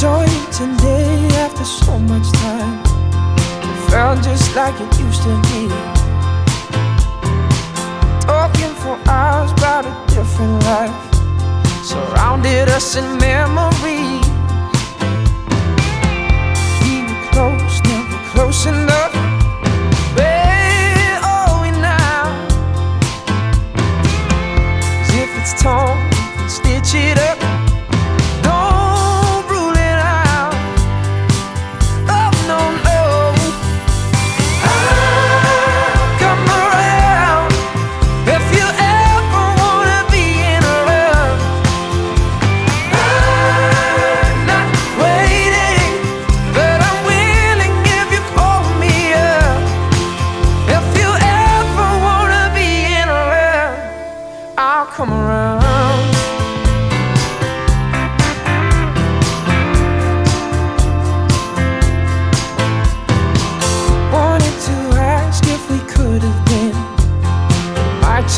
joy today after so much time. It felt just like it used to be. Talking for hours about a different life. Surrounded us in memory. We were close, never close enough.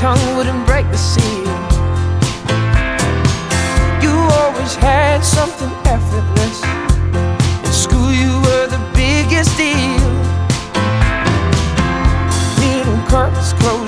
tongue wouldn't break the seal. You always had something effortless. In school, you were the biggest deal. Little curves close.